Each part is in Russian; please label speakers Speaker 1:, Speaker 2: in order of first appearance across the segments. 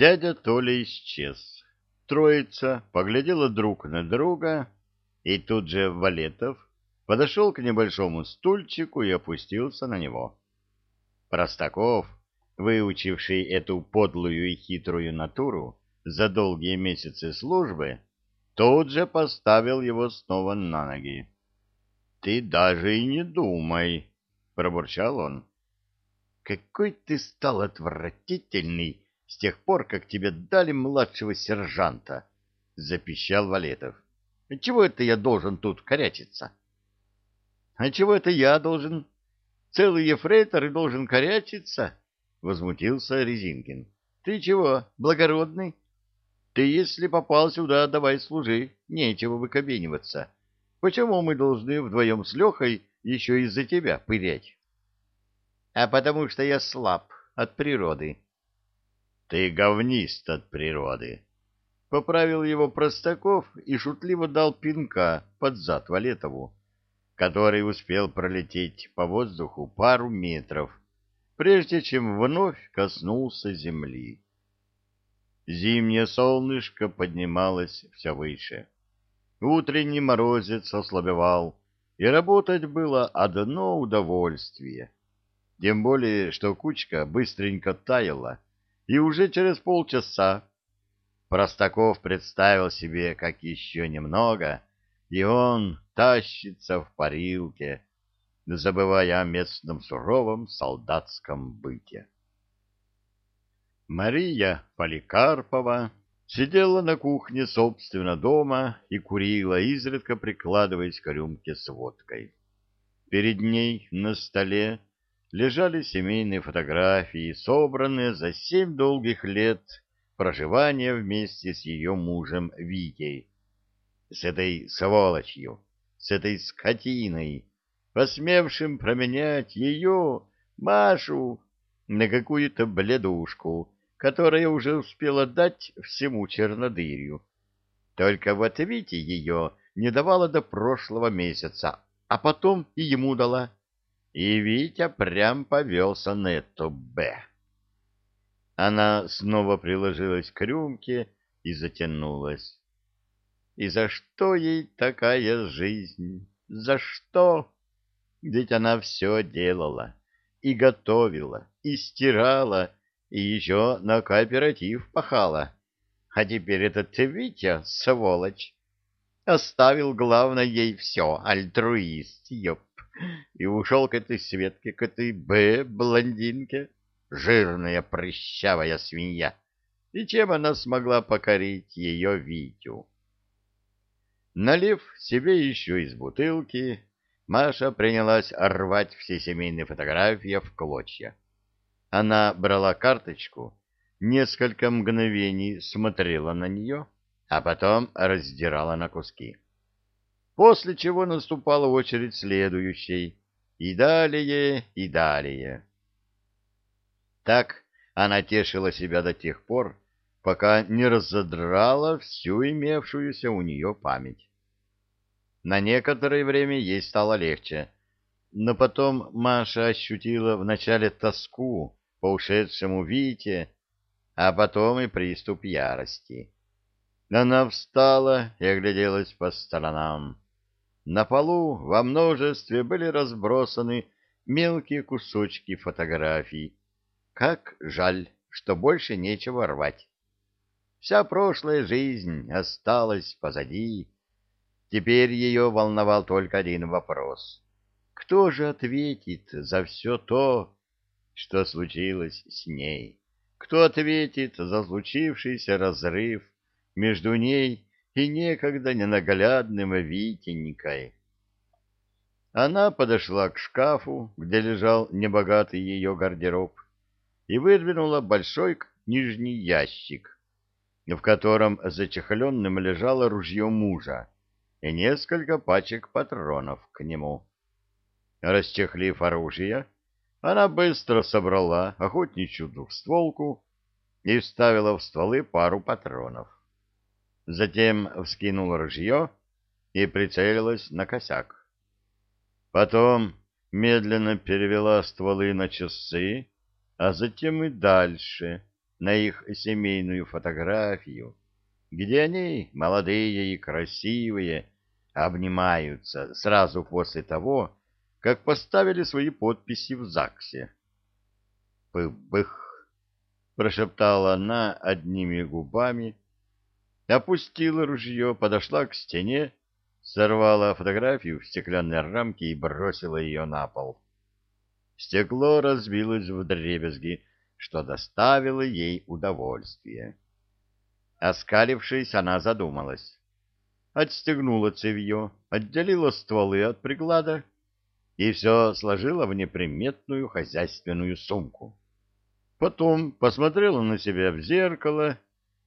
Speaker 1: Дядя Толя исчез. Троица поглядела друг на друга, и тут же Валетов подошел к небольшому стульчику и опустился на него. Простаков, выучивший эту подлую и хитрую натуру за долгие месяцы службы, тут же поставил его снова на ноги. — Ты даже и не думай, — пробурчал он. — Какой ты стал отвратительный с тех пор, как тебе дали младшего сержанта, — запищал Валетов. — Чего это я должен тут корячиться? — А чего это я должен? Целый ефрейтор и должен корячиться? — возмутился Резинкин. — Ты чего, благородный? Ты, если попал сюда, давай служи, нечего выкобениваться. Почему мы должны вдвоем с Лехой еще из-за тебя пырять? — А потому что я слаб от природы, ты говнист от природы. Поправил его Простаков и шутливо дал пинка под зад Валетову, который успел пролететь по воздуху пару метров, прежде чем вновь коснулся земли. Зимнее солнышко поднималось все выше. Утренний морозец ослабевал, и работать было одно удовольствие. Тем более, что кучка быстренько таяла, и уже через полчаса Простаков представил себе, как еще немного, и он тащится в парилке, забывая о местном суровом солдатском быте. Мария Поликарпова сидела на кухне собственно дома и курила, изредка прикладываясь к рюмке с водкой. Перед ней на столе лежали семейные фотографии, собранные за семь долгих лет проживания вместе с ее мужем Витей. С этой сволочью, с этой скотиной, посмевшим променять ее, Машу, на какую-то бледушку, которая уже успела дать всему чернодырью. Только вот Вите ее не давала до прошлого месяца, а потом и ему дала и Витя прям повелся на эту «Б». Она снова приложилась к рюмке и затянулась. И за что ей такая жизнь? За что? Ведь она все делала, и готовила, и стирала, и еще на кооператив пахала. А теперь этот Витя, сволочь, оставил главное ей все, альтруист, ёп и ушел к этой Светке, к этой Б-блондинке, жирная прыщавая свинья. И чем она смогла покорить ее Витю? Налив себе еще из бутылки, Маша принялась рвать все семейные фотографии в клочья. Она брала карточку, несколько мгновений смотрела на нее, а потом раздирала на куски после чего наступала очередь следующей, и далее, и далее. Так она тешила себя до тех пор, пока не разодрала всю имевшуюся у нее память. На некоторое время ей стало легче, но потом Маша ощутила вначале тоску по ушедшему Вите, а потом и приступ ярости. Она встала и огляделась по сторонам. На полу во множестве были разбросаны мелкие кусочки фотографий. Как жаль, что больше нечего рвать. Вся прошлая жизнь осталась позади. Теперь ее волновал только один вопрос. Кто же ответит за все то, что случилось с ней? Кто ответит за случившийся разрыв между ней и некогда ненаглядным Витенькой. Она подошла к шкафу, где лежал небогатый ее гардероб, и выдвинула большой нижний ящик, в котором зачехленным лежало ружье мужа и несколько пачек патронов к нему. Расчехлив оружие, она быстро собрала охотничью двухстволку и вставила в стволы пару патронов затем вскинула ружье и прицелилась на косяк. Потом медленно перевела стволы на часы, а затем и дальше, на их семейную фотографию, где они, молодые и красивые, обнимаются сразу после того, как поставили свои подписи в ЗАГСе. «Пых!» — прошептала она одними губами, опустила ружье, подошла к стене, сорвала фотографию в стеклянной рамке и бросила ее на пол. Стекло разбилось в дребезги, что доставило ей удовольствие. Оскалившись, она задумалась. Отстегнула цевье, отделила стволы от приклада и все сложила в неприметную хозяйственную сумку. Потом посмотрела на себя в зеркало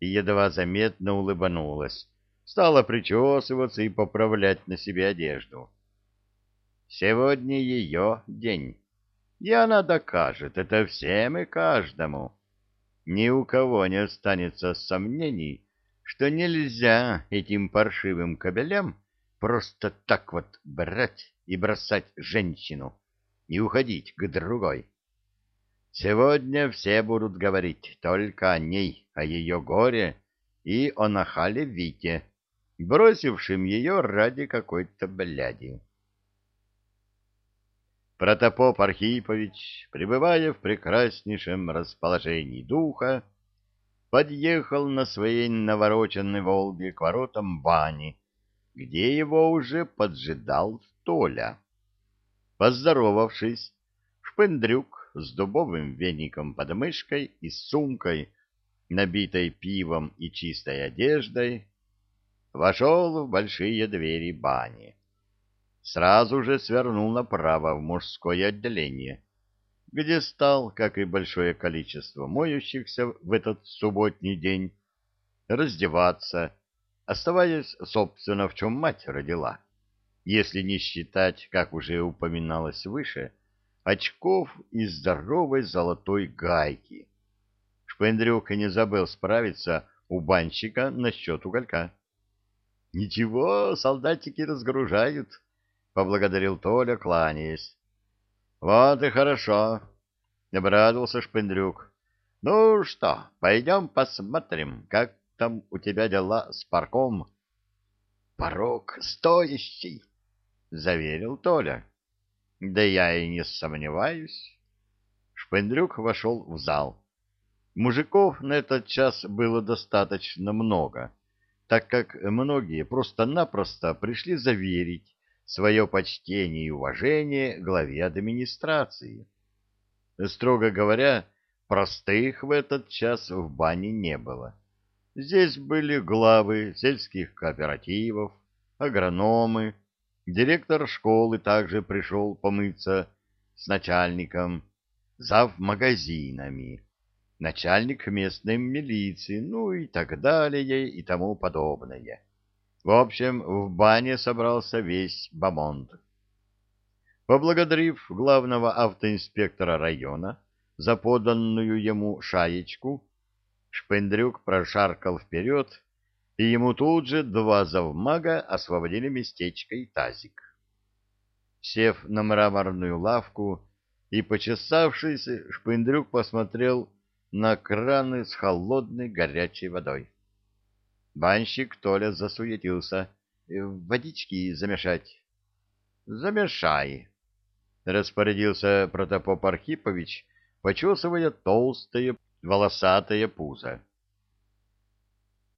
Speaker 1: и едва заметно улыбнулась. Стала причесываться и поправлять на себе одежду. Сегодня ее день, и она докажет это всем и каждому. Ни у кого не останется сомнений, что нельзя этим паршивым кобелям просто так вот брать и бросать женщину и уходить к другой. Сегодня все будут говорить только о ней, о ее горе и о нахале Вите, бросившем ее ради какой-то бляди. Протопоп Архипович, пребывая в прекраснейшем расположении духа, подъехал на своей навороченной «Волге» к воротам бани, где его уже поджидал Толя. Поздоровавшись, Шпендрюк с дубовым веником под мышкой и сумкой, набитой пивом и чистой одеждой, вошел в большие двери бани. Сразу же свернул направо в мужское отделение, где стал, как и большое количество моющихся в этот субботний день, раздеваться, оставаясь, собственно, в чем мать родила, если не считать, как уже упоминалось выше, очков и здоровой золотой гайки. Шпендрюк не забыл справиться у банщика насчет уголька. — Ничего, солдатики разгружают, — поблагодарил Толя, кланяясь. — Вот и хорошо, — обрадовался Шпендрюк. — Ну что, пойдем посмотрим, как там у тебя дела с парком? — Порог стоящий, — заверил Толя. — Да я и не сомневаюсь. Шпендрюк вошел в зал. Мужиков на этот час было достаточно много, так как многие просто-напросто пришли заверить свое почтение и уважение главе администрации. Строго говоря, простых в этот час в бане не было. Здесь были главы сельских кооперативов, агрономы, директор школы также пришел помыться с начальником, зав магазинами, начальник местной милиции, ну и так далее и тому подобное. В общем, в бане собрался весь бамонт. Поблагодарив главного автоинспектора района за поданную ему шаечку, Шпендрюк прошаркал вперед, и ему тут же два завмага освободили местечко и тазик. Сев на мраморную лавку и почесавшись, Шпендрюк посмотрел на краны с холодной горячей водой. Банщик Толя засуетился. «Водички замешать?» «Замешай», — распорядился протопоп Архипович, почесывая толстые волосатое пузо.